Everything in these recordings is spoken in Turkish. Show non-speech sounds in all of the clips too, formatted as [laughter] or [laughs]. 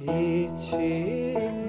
Yunus gerçek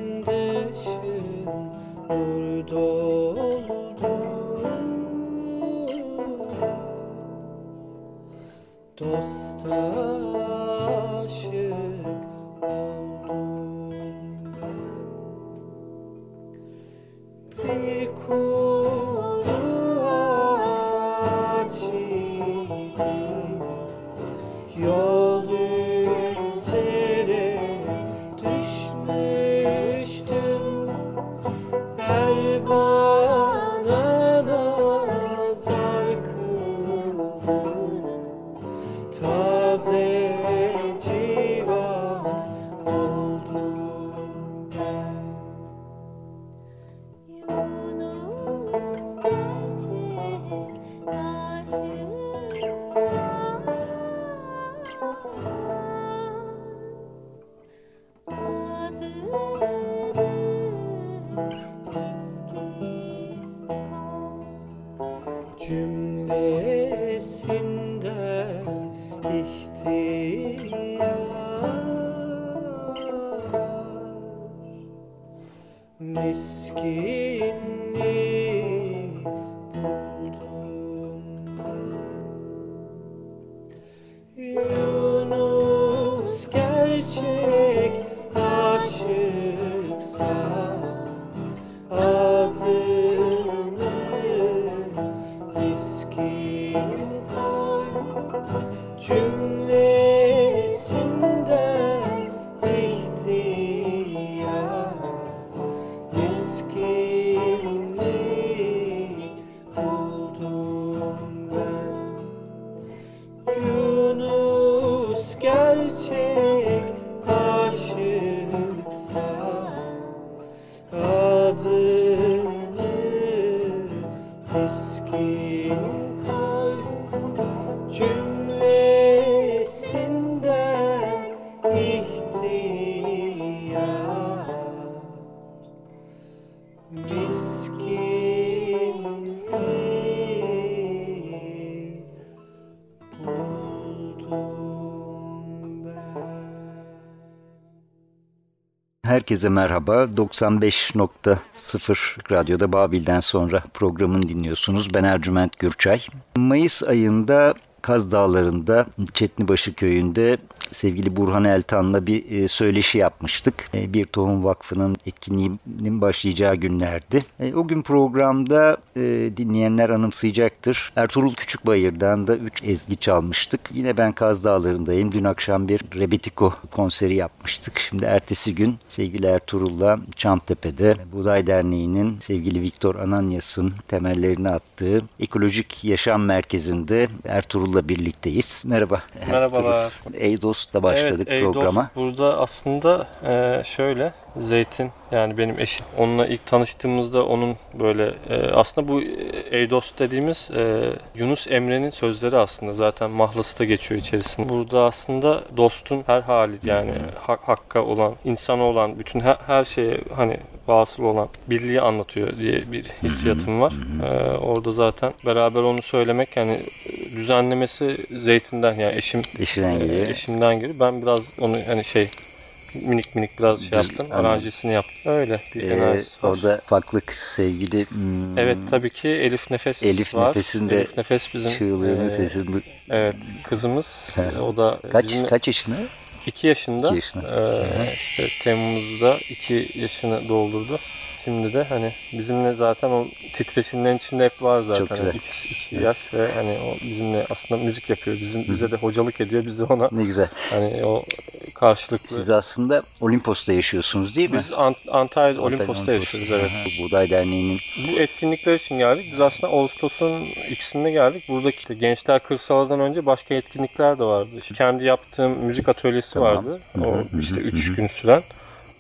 Herkese merhaba. 95.0 Radyo'da Babil'den sonra programını dinliyorsunuz. Ben Ercüment Gürçay. Mayıs ayında Kaz Dağları'nda Çetnibaşı köyünde sevgili Burhan Eltan'la bir e, söyleşi yapmıştık. E, bir Tohum Vakfı'nın etkinliğinin başlayacağı günlerdi. E, o gün programda dinleyenler anımsayacaktır. Ertuğrul Küçükbayır'dan da 3 ezgi çalmıştık. Yine ben Kaz Dağları'ndayım. Dün akşam bir Rebetiko konseri yapmıştık. Şimdi ertesi gün sevgili Ertuğrul'la Çamtepe'de Buğday Derneği'nin sevgili Viktor Ananyas'ın temellerini attığı Ekolojik Yaşam Merkezi'nde Ertuğrul'la birlikteyiz. Merhaba. Merhabalar. Eidos Eydos'la başladık evet, programa. Eidos burada aslında e, şöyle Zeytin yani benim eşim. Onunla ilk tanıştığımızda onun böyle e, aslında bu Eidos dediğimiz e, Yunus Emre'nin sözleri aslında zaten mahlasıda geçiyor içerisinde. Burada aslında dostun her hali yani hak, hakka olan, insana olan bütün her, her şeye hani vasıl olan birliği anlatıyor diye bir hissiyatım var. Ee, orada zaten beraber onu söylemek yani düzenlemesi Zeytin'den yani eşim eşinden geliyor. eşimden geliyor. Ben biraz onu hani şey minik minik biraz şey yaptım. Anladım. Aranjesini yaptım. Öyle bir ee, enerjisi var. Orada farklılık sevgili. Hmm, evet tabii ki Elif Nefes Elif var. Nefes'in de Elif Nefes bizim çığlığının e, sesini. Evet kızımız. o da kaç bizim, kaç yaşında? 2 yaşında. 2 yaşında. Ee, işte Temmuz'da 2 yaşını doldurdu. Şimdi de hani bizimle zaten o titreşimlerin içinde hep var zaten. Çok güzel. 2 yaş ve hani o bizimle aslında müzik yapıyor. Bizim bize de hocalık ediyor. Biz de ona ne güzel. Hani o karşılıklı. Siz aslında Olimpos'ta yaşıyorsunuz değil mi? Biz Ant Antalya'da Olimpos'ta yaşıyoruz evet. Aha, Buğday Derneği'nin. Bu etkinlikler için geldik. Biz aslında Ağustos'un ikisinde geldik. Buradaki işte Gençler Kırsalı'dan önce başka etkinlikler de vardı. İşte kendi yaptığım müzik atölyesi tamam. vardı. O işte 3 gün süren.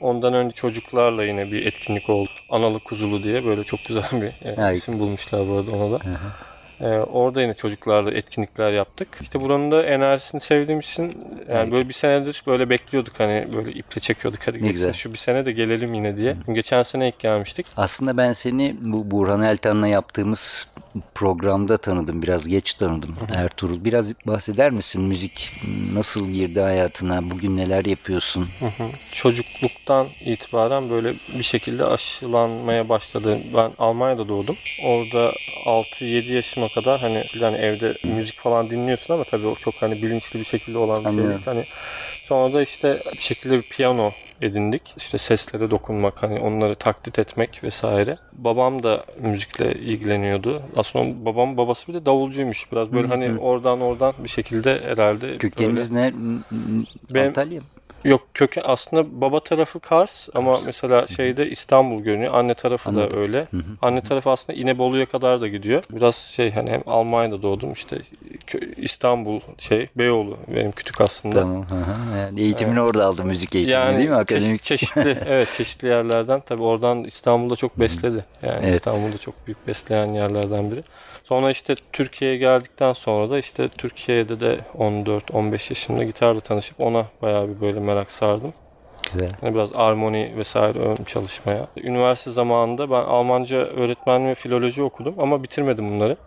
Ondan önce çocuklarla yine bir etkinlik oldu. Analı Kuzulu diye böyle çok güzel bir e, isim bulmuşlar bu arada ona da. Hı hı. Ee, orada yine çocuklarla etkinlikler yaptık. İşte buranın da enerjisini sevdiğim için yani evet. böyle bir senedir böyle bekliyorduk hani böyle iple çekiyorduk hadi geçsin şu bir sene de gelelim yine diye. Hı. Geçen sene ilk gelmiştik. Aslında ben seni bu Burhan Eltan'la yaptığımız programda tanıdım. Biraz geç tanıdım. Ertuğrul. Biraz bahseder misin? Müzik nasıl girdi hayatına? Bugün neler yapıyorsun? Hı hı. Çocukluktan itibaren böyle bir şekilde aşılanmaya başladı. Ben Almanya'da doğdum. Orada 6-7 yaşıma kadar hani yani evde müzik falan dinliyorsun ama tabii o çok hani bilinçli bir şekilde olan bir şey. Hani sonra da işte bir şekilde bir piyano edindik. İşte seslere dokunmak, hani onları taklit etmek vesaire. Babam da müzikle ilgileniyordu. Aslında babam babası bir de davulcuymuş. Biraz böyle hani oradan oradan bir şekilde herhalde. Kökeniniz ne? Antalya mı? Yok köken aslında baba tarafı Kars ama mesela şeyde İstanbul görünüyor. Anne tarafı Anladım. da öyle. Anne tarafı aslında İnebolu'ya kadar da gidiyor. Biraz şey hani hem Almanya'da doğdum işte İstanbul şey Beyoğlu benim kütük aslında. Tamam. Yani eğitimini evet. orada aldım müzik eğitimini yani değil mi? Akademik. çeşitli evet çeşitli yerlerden tabii oradan İstanbul'da çok besledi. Yani evet. İstanbul'da çok büyük besleyen yerlerden biri. Sonra işte Türkiye'ye geldikten sonra da işte Türkiye'de de 14-15 yaşımda gitarla tanışıp ona bayağı bir böyle merak sardım. Güzel. Yani biraz armoni vesaire ön çalışmaya. Üniversite zamanında ben Almanca öğretmen ve filoloji okudum ama bitirmedim bunları.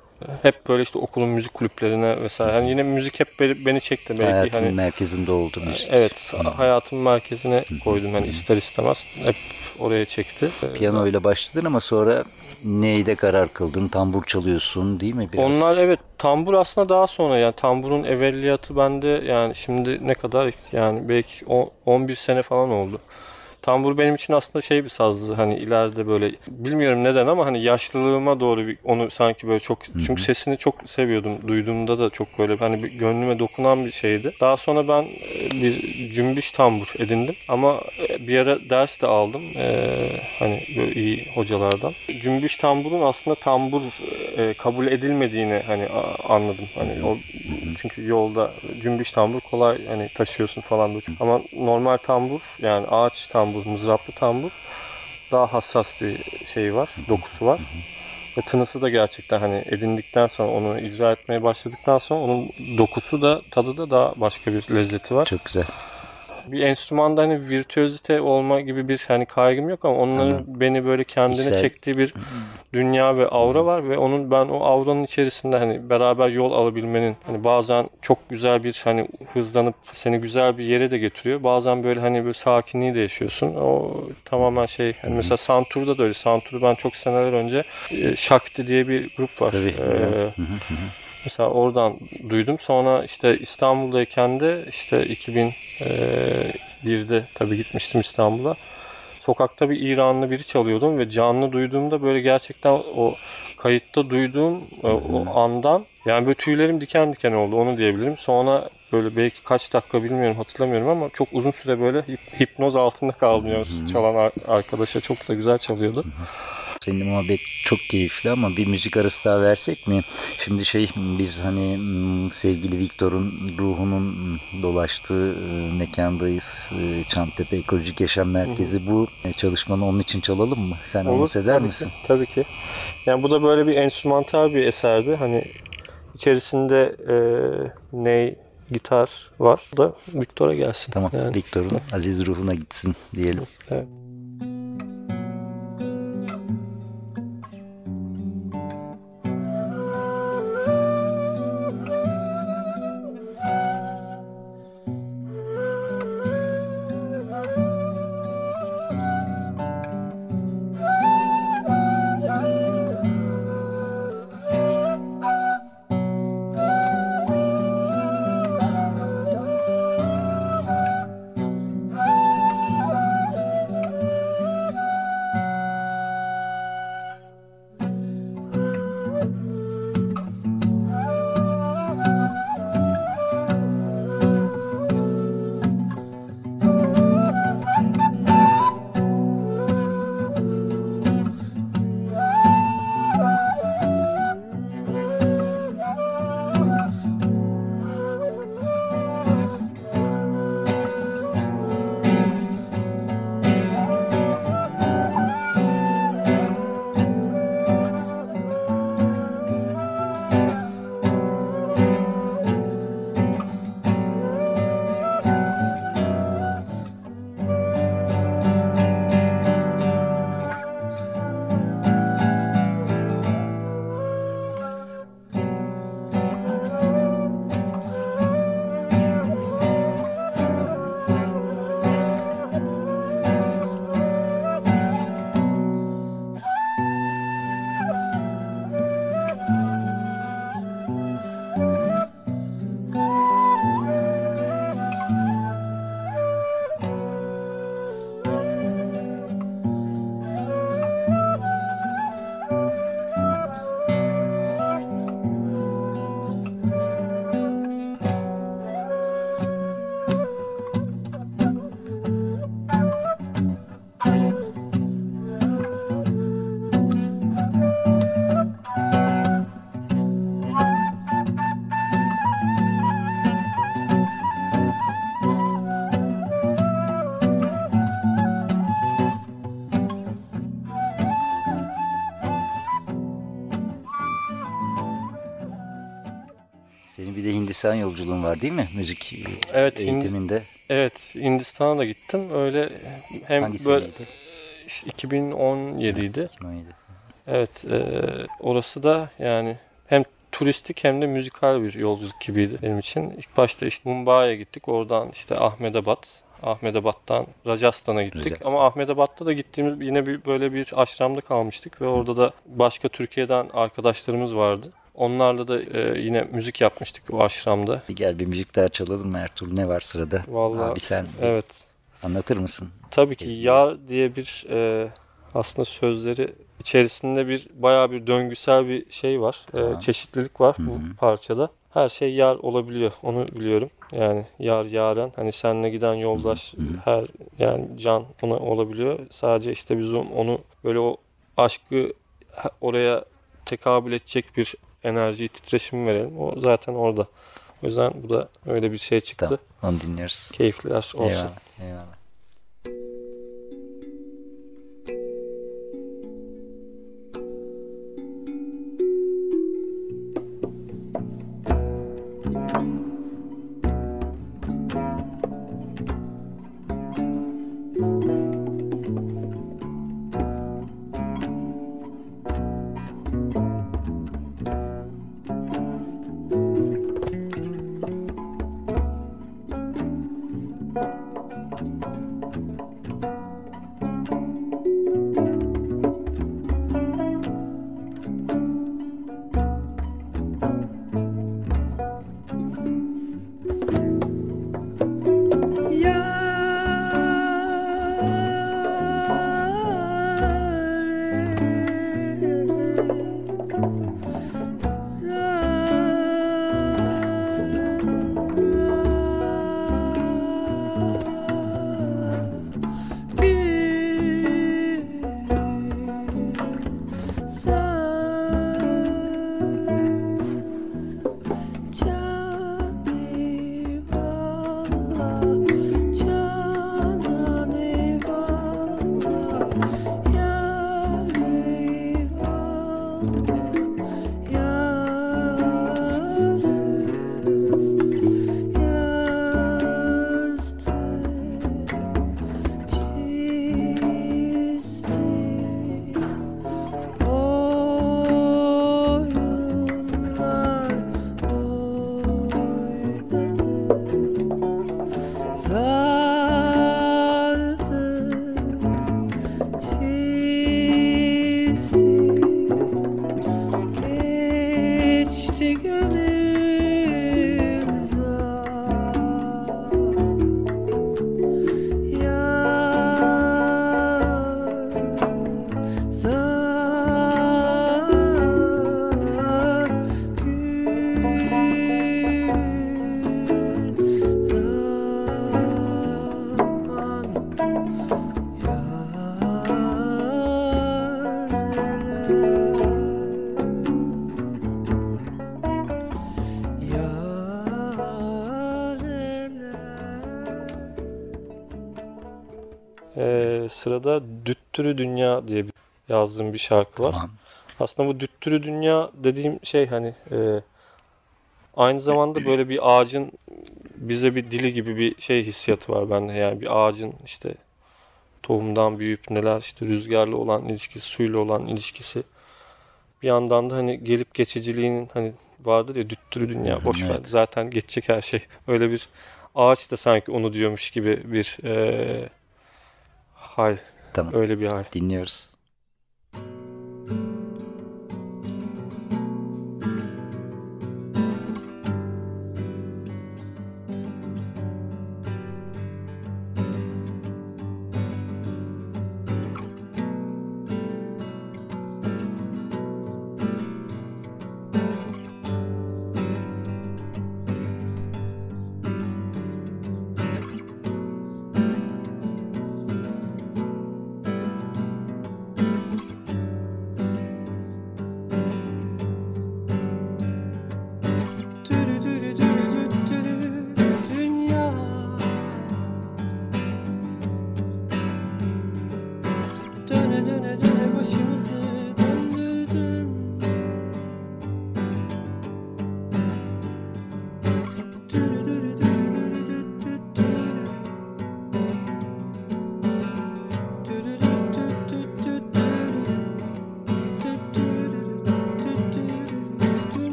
Hep böyle işte okulun müzik kulüplerine vesaire. Yani yine müzik hep beni çekti. Belki hayatın hani, merkezinde oldu müzik. Evet. Hayatın merkezine koydum. Yani ister istemez. Hep oraya çekti. Piyano ile başladın ama sonra neyde karar kıldın? Tambur çalıyorsun değil mi biraz? Onlar evet tambur aslında daha sonra yani tamburun evveliyatı bende yani şimdi ne kadar yani belki 11 sene falan oldu. Tambur benim için aslında şey bir sazdı hani ileride böyle bilmiyorum neden ama hani yaşlılığıma doğru bir, onu sanki böyle çok Hı-hı. çünkü sesini çok seviyordum. Duyduğumda da çok böyle hani bir gönlüme dokunan bir şeydi. Daha sonra ben e, bir cümbüş tambur edindim ama e, bir ara ders de aldım. Ee, hani böyle iyi hocalardan. Cümbüş tamburun aslında tambur e, kabul edilmediğini hani anladım. Hani o çünkü yolda cümbüş tambur kolay hani taşıyorsun falan böyle. Ama normal tambur yani ağaç tambur tambur, mızraplı tambur daha hassas bir şey var, dokusu var. Ve tınısı da gerçekten hani edindikten sonra onu icra etmeye başladıktan sonra onun dokusu da tadı da daha başka bir lezzeti var. Çok güzel. Bir enstrümanda hani virtüözite olma gibi bir hani kaygım yok ama onların Anladım. beni böyle kendine İşler- çektiği bir dünya ve aura var ve onun ben o auranın içerisinde hani beraber yol alabilmenin hani bazen çok güzel bir hani hızlanıp seni güzel bir yere de getiriyor. Bazen böyle hani böyle sakinliği de yaşıyorsun. O tamamen şey hani mesela Santur'da da öyle. Santur'u ben çok seneler önce e, Shakti diye bir grup var. Tabii, Ee, Mesela oradan duydum. Sonra işte İstanbul'dayken de işte 2001'de tabii gitmiştim İstanbul'a. Sokakta bir İranlı biri çalıyordum ve canlı duyduğumda böyle gerçekten o kayıtta duyduğum e, o andan yani böyle tüylerim diken diken oldu onu diyebilirim. Sonra böyle belki kaç dakika bilmiyorum hatırlamıyorum ama çok uzun süre böyle hip- hipnoz altında kaldım. Çalan ar- arkadaşa çok da güzel çalıyordu. Senin muhabbet çok keyifli ama bir müzik arası daha versek mi? Şimdi şey biz hani mm, sevgili Viktor'un ruhunun dolaştığı e, mekandayız. Çamtepe Ekolojik Yaşam Merkezi. Bu e, çalışmanı onun için çalalım mı? Sen anons eder tabii misin? Ki, tabii ki. Yani bu da böyle bir enstrümantal bir eserdi. Hani içerisinde e, ney, gitar var. Bu da Viktor'a gelsin. Tamam. Yani, Viktor'un aziz ruhuna gitsin diyelim. evet. Hindistan yolculuğun var değil mi? Müzik e, Evet, eğitiminde. Evet, Hindistan'a da gittim. Öyle hem Hangi böyle seneydi? işte 2017'ydi. 2017. Evet, e, orası da yani hem turistik hem de müzikal bir yolculuk gibiydi benim için. İlk başta işte Mumbai'ye gittik. Oradan işte Ahmedabad. Ahmedabad'dan Rajasthan'a gittik. Rajasthan. Ama Ahmedabad'da da gittiğimiz yine bir böyle bir aşramda kalmıştık ve orada da başka Türkiye'den arkadaşlarımız vardı. Onlarla da e, yine müzik yapmıştık o aşramda. Gel bir müzik daha çalalım Ertuğrul? Ne var sırada? Vallahi Abi sen evet. anlatır mısın? Tabii ki Kesinlikle. yar diye bir e, aslında sözleri içerisinde bir bayağı bir döngüsel bir şey var. E, Tamam. çeşitlilik var Hı hı. bu parçada. Her şey yar olabiliyor. Onu biliyorum. Yani yar yaren hani seninle giden yoldaş her yani can ona olabiliyor. Sadece işte biz onu böyle o aşkı oraya tekabül edecek bir enerjiyi titreşim verelim. O zaten orada. O yüzden bu da öyle bir şey çıktı. Tamam onu dinliyoruz. Keyifliler olsun. Eyvallah. eyvallah. Sırada Düttürü Dünya diye bir yazdığım bir şarkı var. Tamam. Aslında bu Düttürü Dünya dediğim şey hani e, aynı zamanda böyle bir ağacın bize bir dili gibi bir şey hissiyatı var bende. Yani bir ağacın işte tohumdan büyüyüp neler işte rüzgarla olan ilişkisi, suyla olan ilişkisi. Bir yandan da hani gelip geçiciliğinin hani vardır ya düttürü dünya boş ver Evet. zaten geçecek her şey. Öyle bir ağaç da sanki onu diyormuş gibi bir e, hal. Tamam. Öyle bir hal. Dinliyoruz.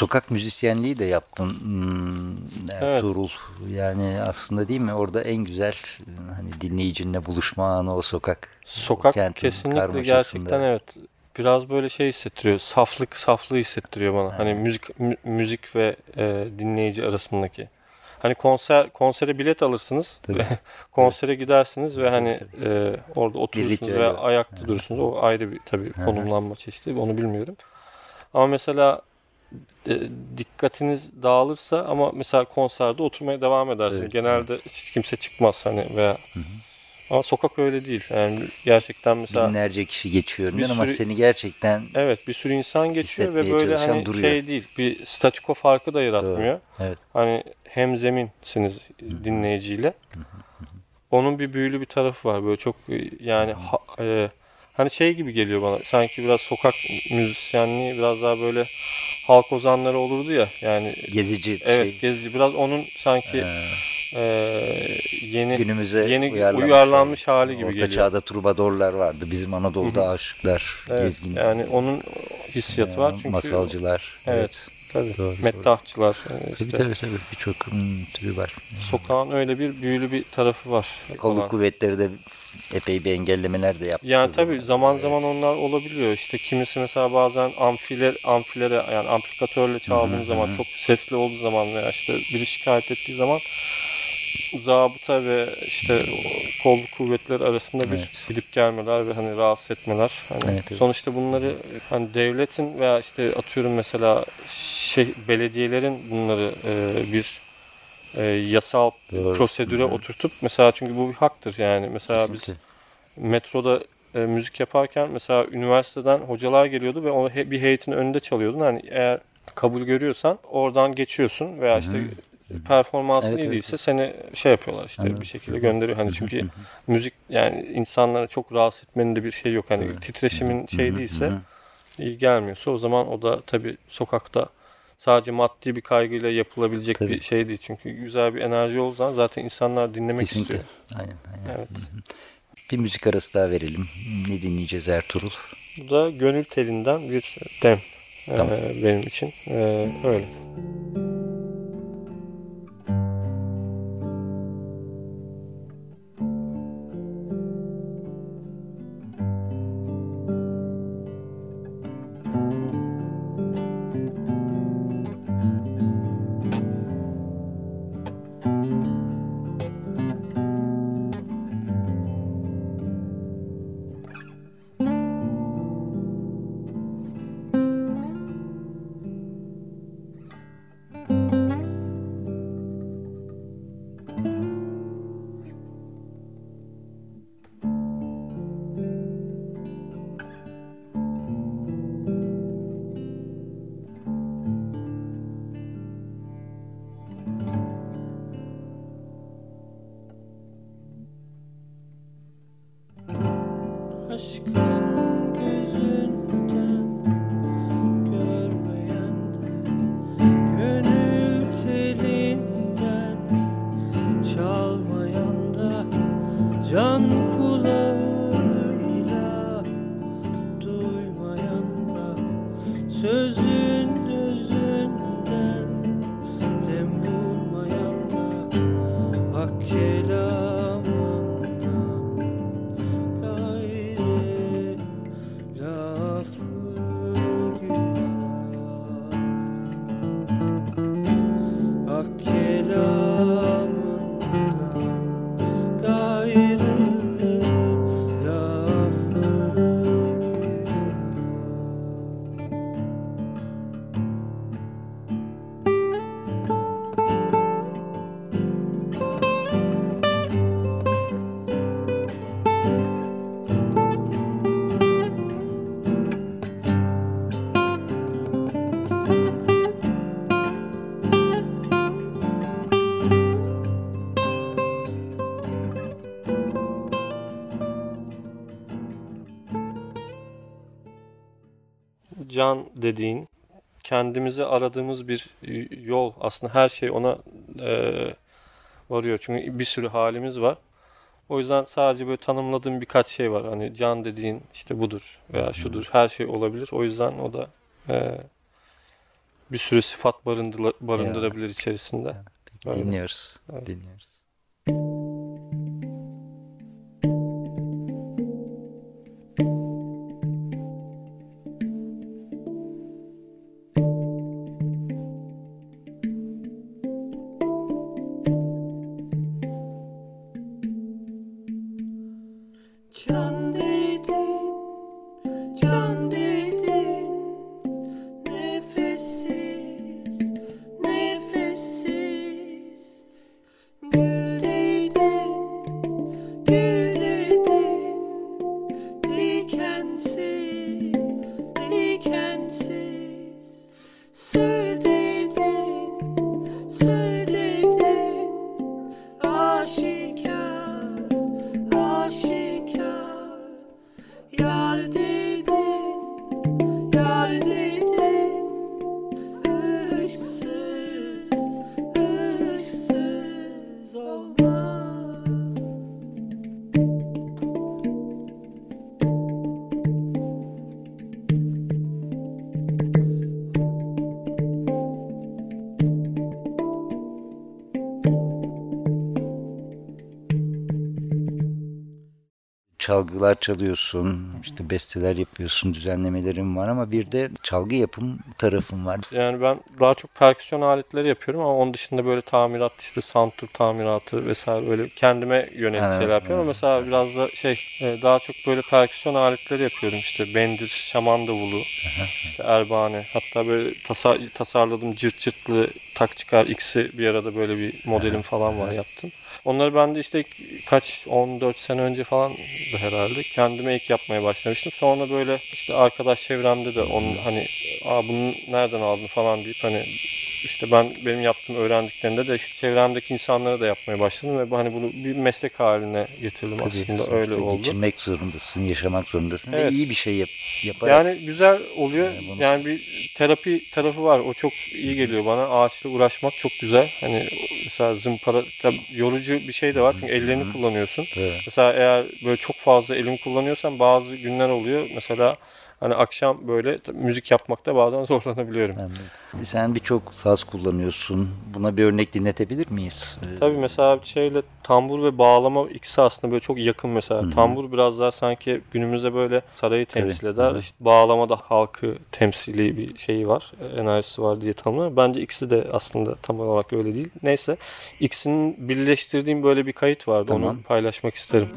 Sokak müzisyenliği de yaptın hmm, Ertuğrul. Yani aslında değil mi orada en güzel hani dinleyicinle buluşma anı o sokak. Sokak Kentin kesinlikle gerçekten evet. Biraz böyle şey hissettiriyor. Saflık, saflığı hissettiriyor bana. Hani müzik mü- müzik ve e, dinleyici arasındaki. Hani konser konsere bilet alırsınız. [laughs] Konsere gidersiniz ve hani e, orada oturursunuz ritüel ve ayakta durursunuz. O ayrı bir tabii konumlanma çeşidi. Onu bilmiyorum. Ama mesela dikkatiniz dağılırsa ama mesela konserde oturmaya devam edersiniz. Evet. Genelde hiç kimse çıkmaz hani veya ama sokak öyle değil. Yani gerçekten mesela Binlerce kişi geçiyor önünden ama sürü- seni gerçekten Evet bir sürü insan geçiyor ve böyle hani duruyor. şey değil bir statiko farkı da yaratmıyor. evet. Hani hem zeminsiniz dinleyiciyle. Onun bir büyülü bir tarafı var böyle çok e, yani ha- e, hani şey gibi geliyor bana sanki biraz sokak müzisyenliği biraz daha böyle halk ozanları olurdu ya yani gezici evet şey, gezici biraz onun sanki e, yeni günümüze yeni uyarlanmış, uyarlanmış hali gibi Orta geliyor. çağda trubadorlar vardı. Bizim Anadolu'da aşıklar, Evet, gezgin, yani onun hissiyatı var çünkü masalcılar. Evet. Tabii. Doğru, Meddahçılar. yani Tabii işte tabii tabii birçok hmm, türü var. Sokağın öyle bir büyülü bir tarafı var. Kolluk kuvvetleri de epey bir engellemeler de yaptı. Yani tabii zaman zaman onlar olabiliyor. İşte kimisi mesela bazen amfiler, amfilere yani amplifikatörle çaldığın zaman çok sesli olduğu zaman veya işte biri şikayet ettiği zaman zabıta ve işte kolluk kuvvetleri arasında bir Evet. gidip gelmeler ve hani rahatsız etmeler. Hani Evet, evet. sonuçta bunları hani devletin veya işte atıyorum mesela şey belediyelerin bunları e, bir e, yasal Doğru. prosedüre oturtup mesela çünkü bu bir haktır yani mesela biz Kesinlikle. metroda e, müzik yaparken mesela üniversiteden hocalar geliyordu ve onu he- bir heyetin önünde çalıyordun. Hani eğer kabul görüyorsan oradan geçiyorsun veya işte performansın Evet, iyi evet, değilse seni şey yapıyorlar işte bir şekilde gönderiyor. Hani çünkü müzik yani insanları çok rahatsız etmenin de bir şey yok. Hani titreşimin şey değilse iyi gelmiyorsa o zaman o da tabii sokakta sadece maddi bir kaygıyla yapılabilecek Tabii. bir şey değil. Çünkü güzel bir enerji olduğu zaten insanlar dinlemek Kesinlikle. istiyor. Aynen, aynen. Evet. Bir müzik arası daha verelim. Ne dinleyeceğiz Ertuğrul? Bu da gönül telinden bir dem ee, Tamam. benim için. Ee, öyle. Aşkın dediğin kendimize aradığımız bir yol. Aslında her şey ona e, varıyor. Çünkü bir sürü halimiz var. O yüzden sadece böyle tanımladığım birkaç şey var. Hani can dediğin işte budur veya şudur her şey olabilir. O yüzden o da e, bir sürü sıfat barındıla- barındırabilir içerisinde. Öyle. dinliyoruz. Evet. Dinliyoruz. Çalgılar çalıyorsun, işte besteler yapıyorsun, düzenlemelerin var ama bir de çalgı yapım tarafın var. Yani ben daha çok perküsyon aletleri yapıyorum ama onun dışında böyle tamirat işte santur tamiratı vesaire böyle kendime yönelik Evet, şeyler yapıyorum. Ama Mesela biraz da şey e, daha çok böyle perküsyon aletleri yapıyorum işte bendir, şaman davulu, işte erbane. Hatta böyle tasar, tasarladığım cırt cırtlı tak çıkar X'i bir arada böyle bir modelim falan var yaptım. Onları ben de işte kaç 14 sene önce falan herhalde. Kendime ilk yapmaya başlamıştım. Sonra böyle işte arkadaş çevremde de onun hani Aa, bunu nereden aldın falan deyip hani işte ben benim yaptığım öğrendiklerinde de işte çevremdeki insanlara da yapmaya başladım ve hani bunu bir meslek haline getirdim aslında Tabii, öyle tabii oldu. Geçirmek zorundasın, yaşamak zorundasın Evet. ve iyi bir şey yap, yaparak. Yani güzel oluyor. Yani bunu- Yani bir terapi tarafı var. O çok iyi geliyor bana. Ağaçla uğraşmak çok güzel. Hani mesela zımpara tabii yorucu bir şey de var. Çünkü ellerini kullanıyorsun. Evet. Mesela eğer böyle çok fazla elimi kullanıyorsan bazı günler oluyor. Mesela hani akşam böyle tabii müzik yapmakta bazen [laughs] zorlanabiliyorum. Anladım. Sen birçok saz kullanıyorsun. Buna bir örnek dinletebilir miyiz? Ee, Tabii mesela şeyle tambur ve bağlama ikisi aslında böyle çok yakın mesela. Tambur biraz daha sanki günümüzde böyle sarayı temsil eder. İşte bağlama da halkı temsili bir şeyi var. Enerjisi var diye tanımlar. Bence ikisi de aslında tam olarak öyle değil. Neyse ikisinin birleştirdiğim böyle bir kayıt vardı. Tamam. Onu paylaşmak isterim.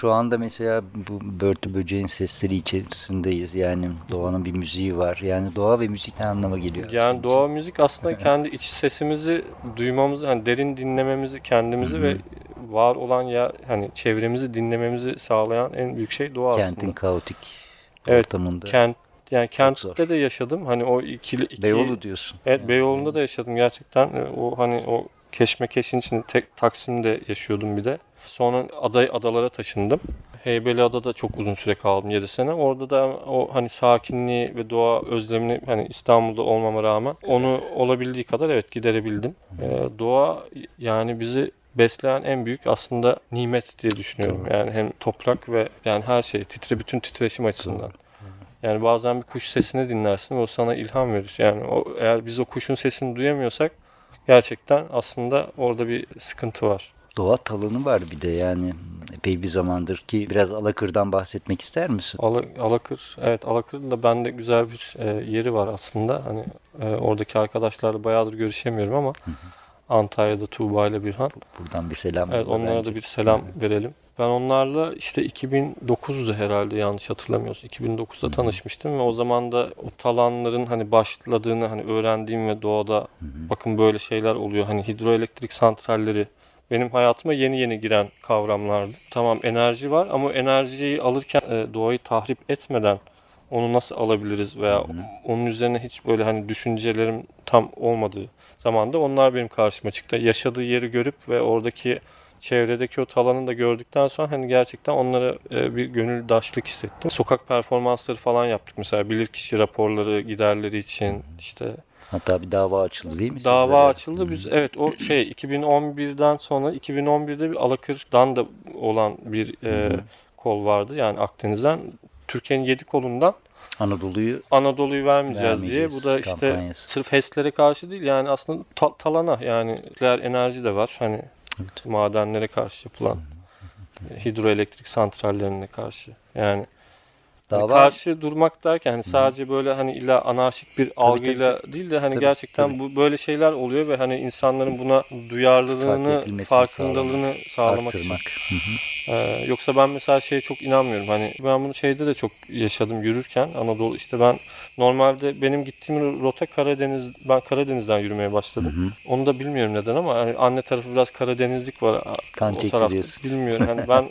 Şu anda mesela bu börtü böceğin sesleri içerisindeyiz. Yani doğanın bir müziği var. Yani doğa ve müzik ne anlama geliyor? Yani için? doğa müzik aslında [laughs] kendi iç sesimizi duymamızı, hani derin dinlememizi, kendimizi ve var olan ya hani çevremizi dinlememizi sağlayan en büyük şey doğa Kentin aslında. kaotik Evet, ortamında. Kent yani kentte de yaşadım. Hani o ikili iki Beyoğlu diyorsun. Evet Beyoğlu'nda da yaşadım gerçekten. E, O hani o keşmekeşin içinde tek Taksim'de yaşıyordum bir de. Sonra aday adalara taşındım. Heybeliada'da çok uzun süre kaldım 7 sene. Orada da o hani sakinliği ve doğa özlemini hani İstanbul'da olmama rağmen onu olabildiği kadar evet giderebildim. E, doğa yani bizi besleyen en büyük aslında nimet diye düşünüyorum. Yani hem toprak ve yani her şey titre bütün titreşim açısından. Yani bazen bir kuş sesini dinlersin ve o sana ilham verir. Yani o, eğer biz o kuşun sesini duyamıyorsak gerçekten aslında orada bir sıkıntı var. Doğa talanı var bir de yani epey bir zamandır ki biraz Alakır'dan bahsetmek ister misin? Ala, Alakır, evet Alakır'ın da bende güzel bir e, yeri var aslında. Hani e, oradaki arkadaşlarla bayağıdır görüşemiyorum ama Antalya'da Tuğba ile Birhan. Buradan bir selam Evet onlara bence. da bir selam verelim. Ben onlarla işte 2009'da herhalde yanlış hatırlamıyorsam 2009'da tanışmıştım ve o zaman da o talanların hani başladığını hani öğrendiğim ve doğada bakın böyle şeyler oluyor. Hani hidroelektrik santralleri benim hayatıma yeni yeni giren kavramlardı. Tamam enerji var ama enerjiyi alırken e, doğayı tahrip etmeden onu nasıl alabiliriz veya onun üzerine hiç böyle hani düşüncelerim tam olmadığı zamanda onlar benim karşıma çıktı. Yaşadığı yeri görüp ve oradaki çevredeki o talanı da gördükten sonra hani gerçekten onlara e, bir gönüldaşlık hissettim. Sokak performansları falan yaptık mesela bilirkişi raporları, giderleri için işte Hatta bir dava açıldı değil mi? dava sizlere? açıldı. Biz evet o şey 2011'den sonra 2011'de bir Alakır'dan da olan bir e, kol vardı. Yani Akdeniz'den Türkiye'nin 7 kolundan Anadolu'yu Anadolu'yu vermeyeceğiz diye. Bu da işte kampanyası. sırf HES'lere karşı değil yani aslında ta- talana yani nükleer enerji de var. Hani madenlere karşı yapılan hidroelektrik santrallerine karşı. Yani hani dava karşı durmak derken hani sadece böyle hani illa anarşik bir algıyla değil de hani Tabii, gerçekten tabii. bu böyle şeyler oluyor ve hani insanların buna duyarlılığını, farkındalığını sağlamak için. arttırmak. Ee, yoksa ben mesela şeye çok inanmıyorum. Hani ben bunu şeyde de çok yaşadım yürürken Anadolu işte ben normalde benim gittiğim rota Karadeniz ben Karadeniz'den yürümeye başladım. Onu da bilmiyorum neden ama hani anne tarafı biraz Karadenizlik var Kan o tarafta. diyorsun. Bilmiyorum. Hani ben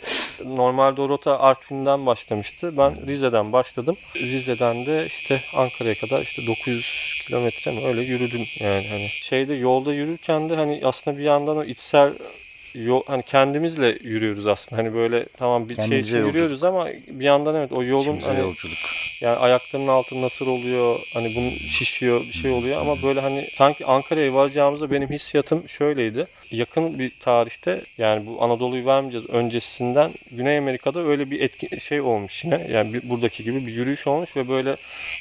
[laughs] normalde o rota Artvin'den başlamıştı. Ben Rize'den başladım. Rize'den de işte Ankara'ya kadar işte 900 kilometre mi öyle yürüdüm yani hani şeyde yolda yürürken de hani aslında bir yandan o içsel yol hani kendimizle yürüyoruz aslında. Hani böyle tamam bir şey Kendimize için yolculuk. yürüyoruz ama bir yandan evet o yolun hani yolculuk. yani ayaklarının altı nasıl oluyor hani bunun şişiyor bir şey oluyor ama böyle hani sanki Ankara'ya varacağımızda benim hissiyatım şöyleydi. Yakın bir tarihte yani bu Anadolu'yu vermeyeceğiz öncesinden Güney Amerika'da öyle bir etki şey olmuş yine yani bir, buradaki gibi bir yürüyüş olmuş ve böyle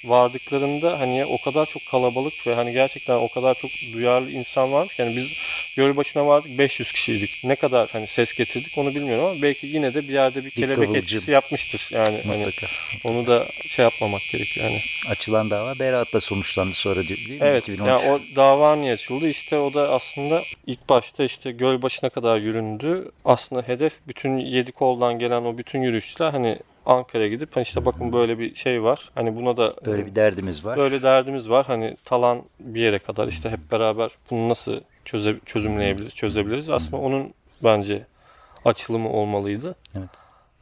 vardıklarında hani o kadar çok kalabalık ve hani gerçekten o kadar çok duyarlı insan varmış yani biz göl başına vardık 500 kişiydik. Ne kadar hani ses getirdik onu bilmiyorum ama belki yine de bir yerde bir kelebek kıvılcım. etkisi yapmıştır. Yani hani Mutlaka. onu da şey yapmamak gerekiyor yani. Açılan dava beraatla sonuçlandı sonra değil mi? Evet 2013. yani o dava niye açıldı? İşte o da aslında ilk başta işte göl başına kadar yüründü. Aslında hedef bütün yedi koldan gelen o bütün yürüyüşler hani Ankara'ya gidip hani işte bakın böyle bir şey var. Hani buna da Böyle bir derdimiz var. böyle derdimiz var. Hani talan bir yere kadar işte hep beraber bunu nasıl çöze, çözümleyebiliriz, çözebiliriz. Aslında onun bence açılımı olmalıydı. Evet.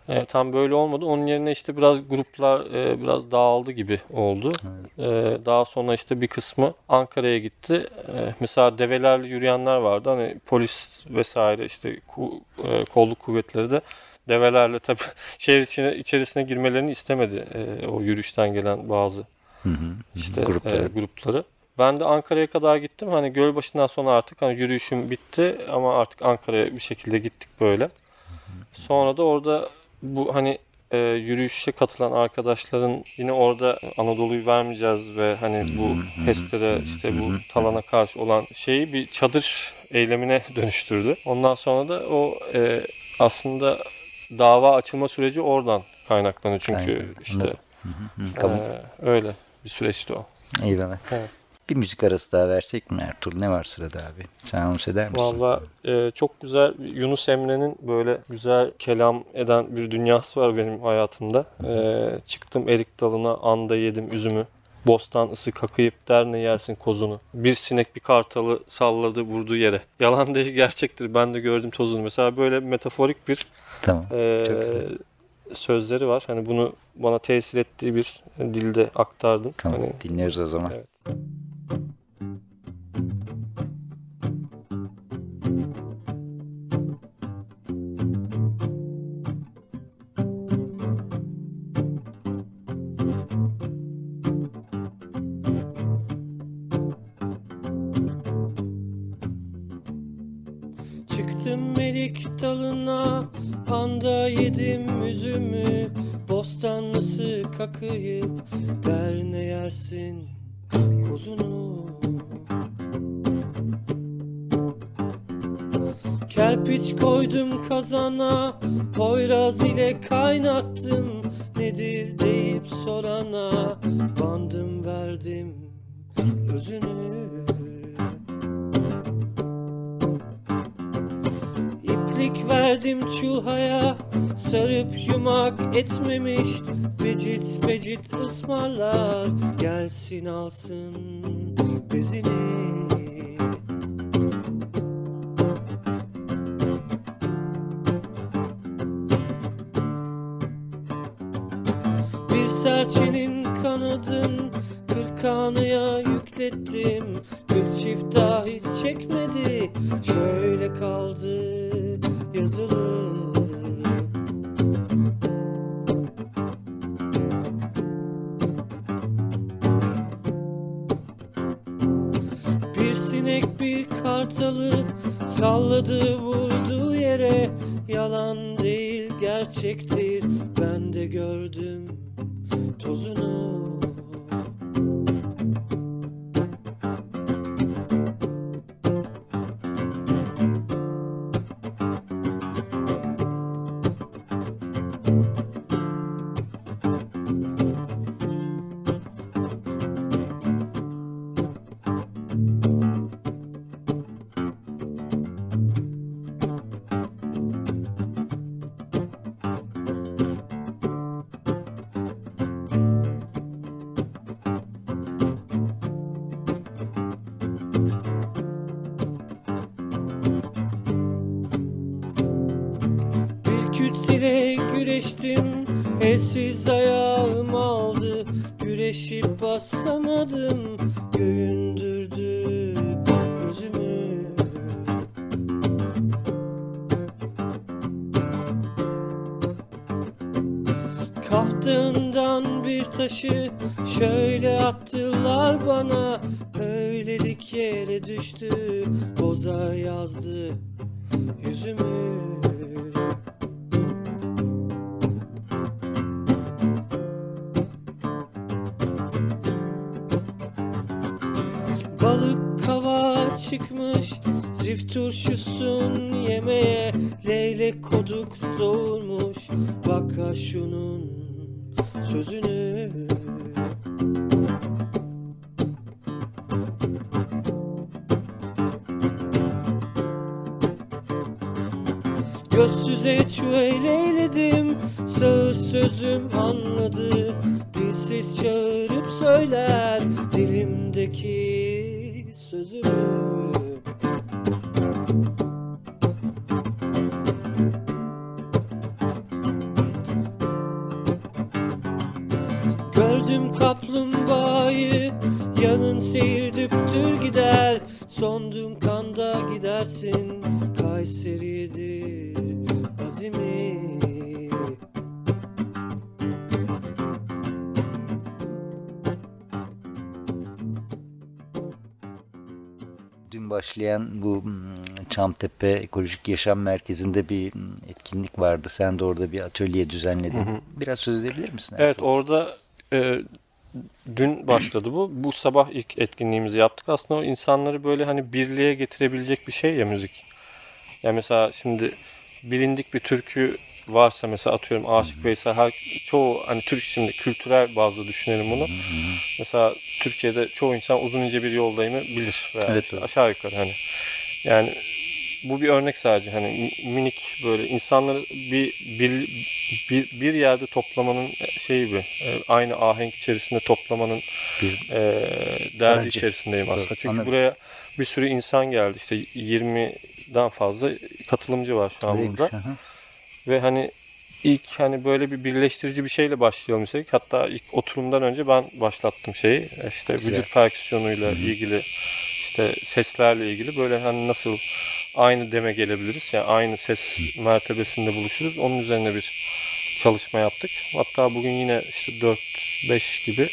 E, tam böyle olmadı. Onun yerine işte biraz gruplar e, biraz dağıldı gibi oldu. E, daha sonra işte bir kısmı Ankara'ya gitti. E, mesela develerle yürüyenler vardı. Hani polis vesaire işte ku, e, kolluk kuvvetleri de develerle tabii [laughs] şehir içine içerisine girmelerini istemedi. E, o yürüyüşten gelen bazı Hı hı. işte Grupları. e, grupları. Ben de Ankara'ya kadar gittim. Hani Gölbaşı'ndan sonra artık hani yürüyüşüm bitti ama artık Ankara'ya bir şekilde gittik böyle. Sonra da orada bu hani e, yürüyüşe katılan arkadaşların yine orada Anadolu'yu vermeyeceğiz ve hani bu HES'lere işte bu talana karşı olan şeyi bir çadır eylemine [laughs] dönüştürdü. Ondan sonra da o e, aslında dava açılma süreci oradan kaynaklanıyor çünkü Aynen, işte. Hı, Kamu. e, öyle bir süreçti o. Eyvallah. Evet. Bir müzik arası daha versek mi Ertuğrul? Ne var sırada abi? Sen anons eder misin? Valla e, çok güzel Yunus Emre'nin böyle güzel kelam eden bir dünyası var benim hayatımda. E, çıktım erik dalına anda yedim üzümü. Bostan ısı kakayıp der ne yersin kozunu. Bir sinek bir kartalı salladı vurdu yere. Yalan değil gerçektir ben de gördüm tozunu. Mesela böyle metaforik bir Tamam. e, Çok güzel. sözleri var. Hani bunu bana tesir ettiği bir dilde aktardım. Tamam Hani dinleriz o zaman. Evet. Salladı vurdu yere. Yalan değil gerçektir güreştim Elsiz ayağım aldı Güreşip basamadım koduk doğurmuş Bak ha şunun sözünü. Gözsüze çuveyleyledim Sağır sözüm anladı. Dilsiz çağırıp söyler Dilimdeki başlayan bu mm, Çamtepe Ekolojik Yaşam Merkezi'nde bir mm, etkinlik vardı. Sen de orada bir atölye düzenledin. Biraz söz edebilir misin? Evet orada e, dün başladı bu. Bu sabah ilk etkinliğimizi yaptık. Aslında o insanları böyle hani birliğe getirebilecek bir şey ya müzik. Yani mesela şimdi bilindik bir türkü varsa mesela atıyorum Aşık Veysel her, çoğu hani Türk şimdi kültürel bazı düşünelim bunu. Mesela Türkiye'de çoğu insan uzun ince bir yoldayımı bilir. Veya Evet, işte aşağı yukarı hani. Yani bu bir örnek sadece hani mi- minik böyle insanları bir bir bir, bir yerde toplamanın şeyi bir e, aynı ahenk içerisinde toplamanın Bir- e, derdi Bence. içerisindeyim aslında. Evet, Çünkü anladım. buraya bir sürü insan geldi. İşte 20'den fazla katılımcı var şu an Öyleymiş, burada. hı. Ve hani ilk hani böyle bir birleştirici bir şeyle başlayalım istedik. Hatta ilk oturumdan önce ben başlattım şeyi. İşte vücut perküsyonuyla ilgili işte seslerle ilgili böyle hani nasıl aynı deme gelebiliriz. Yani aynı ses mertebesinde buluşuruz. Onun üzerine bir çalışma yaptık. Hatta bugün yine işte 4-5 gibi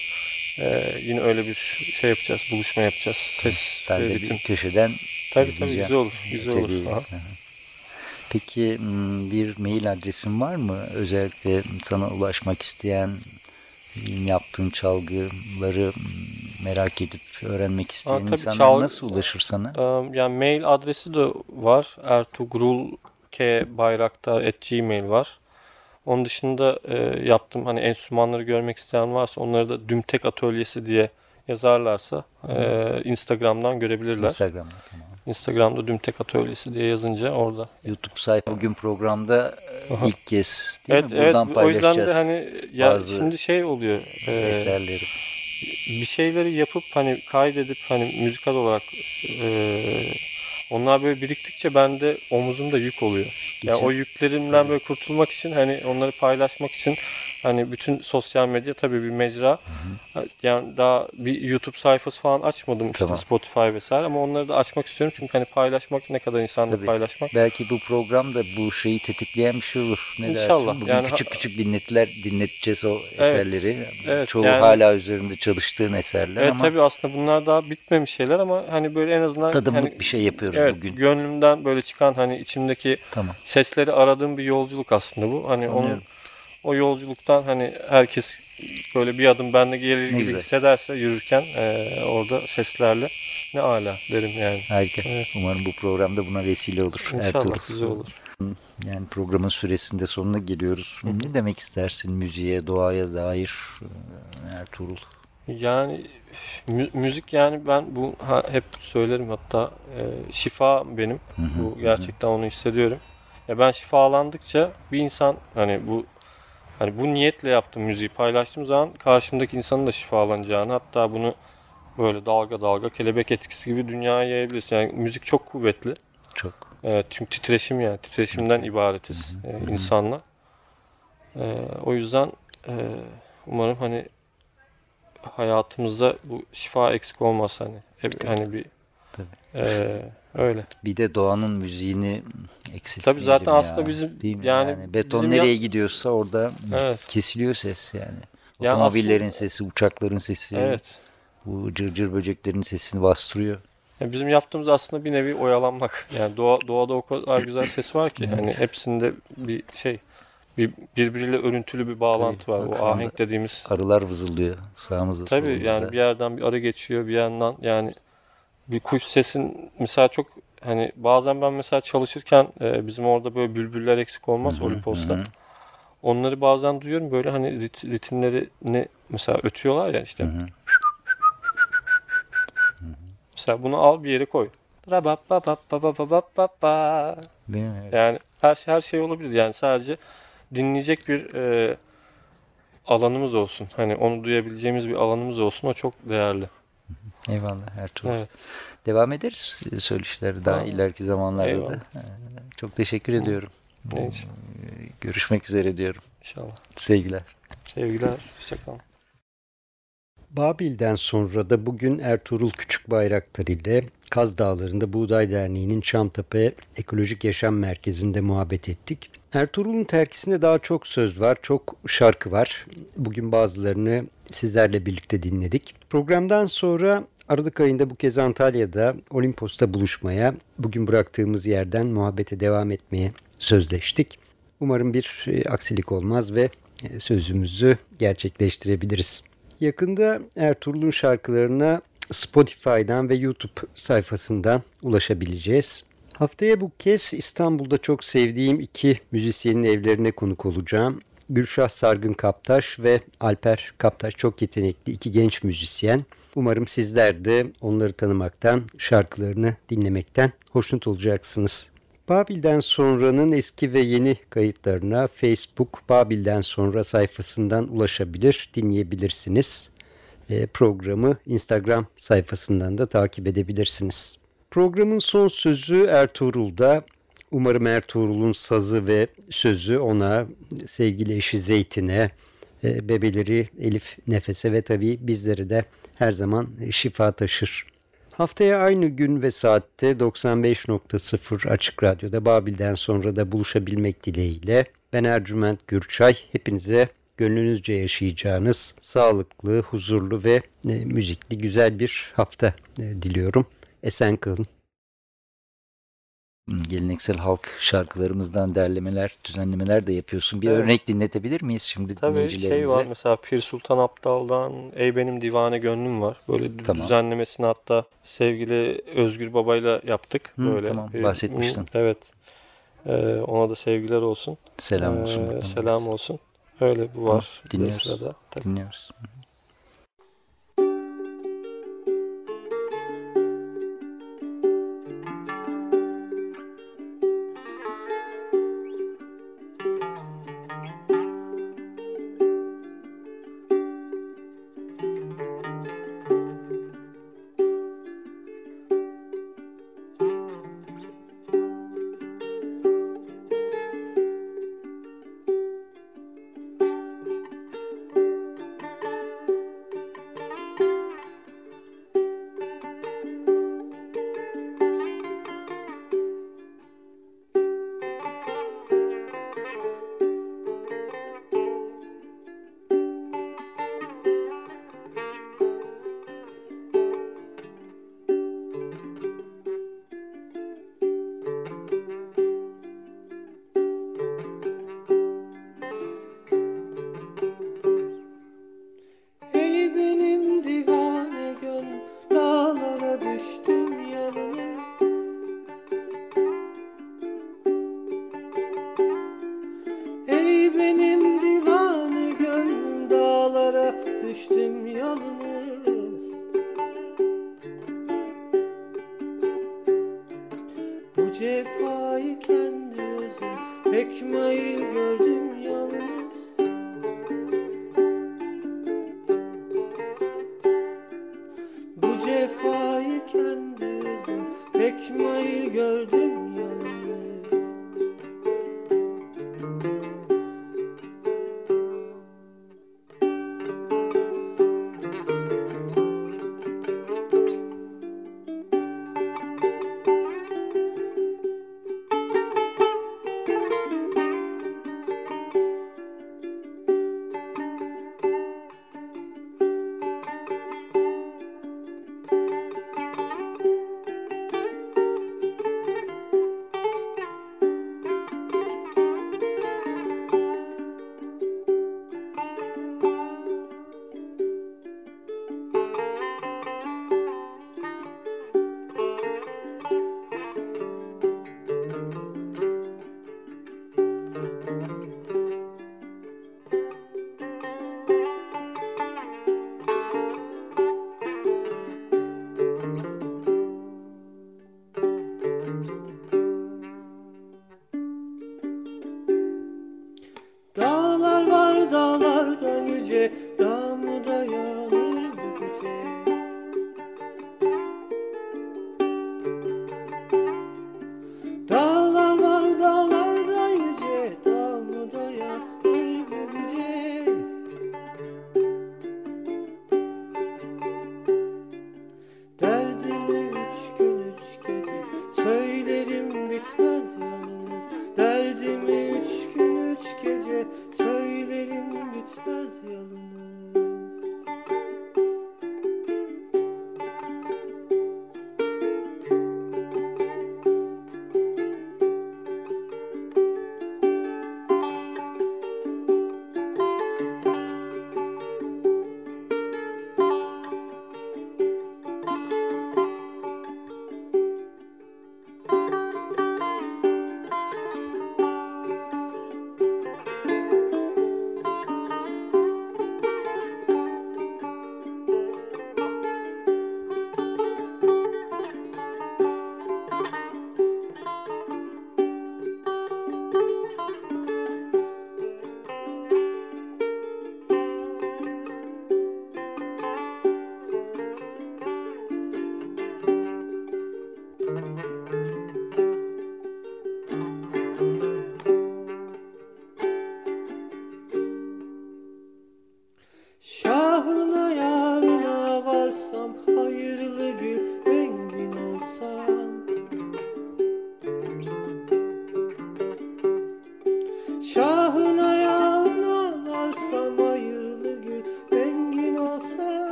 e, yine öyle bir şey yapacağız. Buluşma yapacağız. Ses Ben de ritim. bir köşeden Tabii tabii güzel olur. Güzel olur. Aha. Peki bir mail adresin var mı? Özellikle sana ulaşmak isteyen yaptığın çalgıları merak edip öğrenmek isteyen tabii insanlar çal- nasıl ulaşır sana? Yani mail adresi de var. ertugrulkbayraktar.gmail var. Onun dışında e, yaptığım hani enstrümanları görmek isteyen varsa onları da Dümtek Atölyesi diye yazarlarsa e, Instagram'dan görebilirler. Instagram'da tamam. Instagram'da Dümtek Atölyesi diye yazınca orada. YouTube sayfa bugün programda e, ilk kez değil Evet, mi? evet Buradan o yüzden paylaşacağız de hani ya şimdi şey oluyor. e, eserleri. bir şeyleri yapıp hani kaydedip hani müzikal olarak e, onlar böyle biriktikçe bende omuzumda yük oluyor. Yani Geçen- o yüklerimden böyle kurtulmak için hani onları paylaşmak için hani bütün sosyal medya tabii bir mecra. Yani daha bir YouTube sayfası falan açmadım işte Tamam. Spotify vesaire ama onları da açmak istiyorum çünkü hani paylaşmak ne kadar insanla Tabii. paylaşmak. Belki bu program da bu şeyi tetikleyen bir şey olur. Ne İnşallah. dersin? Bugün Yani küçük küçük dinletiler dinleteceğiz o Evet. eserleri. Evet, Çoğu yani- hala üzerinde çalıştığın eserler Evet ama tabii aslında bunlar daha bitmemiş şeyler ama hani böyle en azından tadımlık hani, bir şey yapıyoruz evet, bugün. gönlümden böyle çıkan hani içimdeki Tamam. sesleri aradığım bir yolculuk aslında bu. Hani onun Anlıyorum. O yolculuktan hani herkes böyle bir adım bende gelir gibi güzel. hissederse yürürken e, orada seslerle ne ala derim yani. Harika. Evet. Umarım bu programda buna vesile olur. İnşallah Ertuğrul. güzel olur. Yani programın süresinde sonuna geliyoruz. Ne demek istersin müziğe, doğaya dair e, Ertuğrul? Yani mü- müzik yani ben bu ha- hep söylerim hatta e, şifa benim. Bu gerçekten onu hissediyorum. Ya ben şifalandıkça bir insan hani bu hani bu niyetle yaptığım müziği paylaştığım zaman karşımdaki insanın da şifalanacağını hatta bunu böyle dalga dalga kelebek etkisi gibi dünyaya yayabilirsin. Yani müzik çok kuvvetli. Çok. Evet, çünkü titreşim yani titreşimden ibaretiz e, insanla. E, o yüzden e, umarım hani hayatımızda bu şifa eksik olmaz hani. Hep hani bir Tabii. e, öyle. Bir de doğanın müziğini eksiltmeyelim Tabii zaten ya. aslında bizim- Değil mi? yani yani, beton bizim nereye yap- gidiyorsa orada Evet. kesiliyor ses yani. Yani Otomobillerin aslında- sesi, uçakların sesi, Evet. bu cırcır böceklerin sesini bastırıyor. Yani bizim yaptığımız aslında bir nevi oyalanmak. Yani doğa, doğada o kadar güzel ses var ki hani hepsinde bir şey bir birbiriyle örüntülü bir bağlantı Tabii, var. O ahenk dediğimiz Arılar vızıldıyor sağımızda Tabii solumuzda. yani bir yerden bir arı geçiyor bir yandan yani bir kuş sesin mesela çok hani bazen ben mesela çalışırken e, bizim orada böyle bülbüller eksik olmaz Olipos'ta. Onları bazen duyuyorum böyle hani rit, ritimleri ne mesela ötüyorlar ya işte. Hı hı. mesela bunu al bir yere koy. Yani her şey her şey olabilir. Yani sadece dinleyecek bir e, alanımız olsun. Hani onu duyabileceğimiz bir alanımız olsun. O çok değerli. Eyvallah Ertuğrul. Evet. Devam ederiz söyleşileri daha Tamam. ileriki zamanlarda Eyvallah. da. E, Çok teşekkür ediyorum. Neyse. E, Görüşmek üzere diyorum. İnşallah. Sevgiler. Sevgiler. Hoşçakalın. Babil'den sonra da bugün Ertuğrul Küçükbayraktar ile Kaz Dağları'nda Buğday Derneği'nin Çamtepe Ekolojik Yaşam Merkezi'nde muhabbet ettik. Ertuğrul'un terkisinde daha çok söz var, çok şarkı var. Bugün bazılarını sizlerle birlikte dinledik. Programdan sonra Aralık ayında bu kez Antalya'da Olimpos'ta buluşmaya, bugün bıraktığımız yerden muhabbete devam etmeye sözleştik. Umarım bir e, aksilik olmaz ve e, sözümüzü gerçekleştirebiliriz. Yakında Ertuğrul'un şarkılarına Spotify'dan ve YouTube sayfasından ulaşabileceğiz. Haftaya bu kez İstanbul'da çok sevdiğim iki müzisyenin evlerine konuk olacağım. Gülşah Sargın Kaptaş ve Alper Kaptaş çok yetenekli iki genç müzisyen. Umarım sizler de onları tanımaktan, şarkılarını dinlemekten hoşnut olacaksınız. Babil'den sonranın eski ve yeni kayıtlarına Facebook Babil'den sonra sayfasından ulaşabilir, dinleyebilirsiniz. E, programı Instagram sayfasından da takip edebilirsiniz. Programın son sözü Ertuğrul'da Umarım Ertuğrul'un sazı ve sözü ona, sevgili eşi Zeytin'e, e, bebeleri Elif Nefes'e ve tabii bizleri de her zaman şifa taşır. Haftaya aynı gün ve saatte 95.0 Açık Radyo'da Babil'den sonra da buluşabilmek dileğiyle ben Ercüment Gürçay. Hepinize gönlünüzce yaşayacağınız sağlıklı, huzurlu ve e, müzikli güzel bir hafta e, diliyorum. Esen kalın. Geleneksel halk şarkılarımızdan derlemeler, düzenlemeler de yapıyorsun. Bir Evet. örnek dinletebilir miyiz şimdi Tabii şey dinleyicilerimize? var mesela Pir Sultan Abdal'dan Ey Benim Divane Gönlüm var. Böyle Tamam. düzenlemesini hatta sevgili Özgür Baba'yla yaptık. Hı, böyle tamam, Bir- bahsetmiştin. Hı, Evet. Ee, ona da sevgiler olsun. Selam Ee, olsun. buradan. selam olsun. Öyle bu var. dinliyoruz. Sırada. Tabii. Dinliyoruz. Ey cefayı kendi özüm Pek mail gördüm yalnız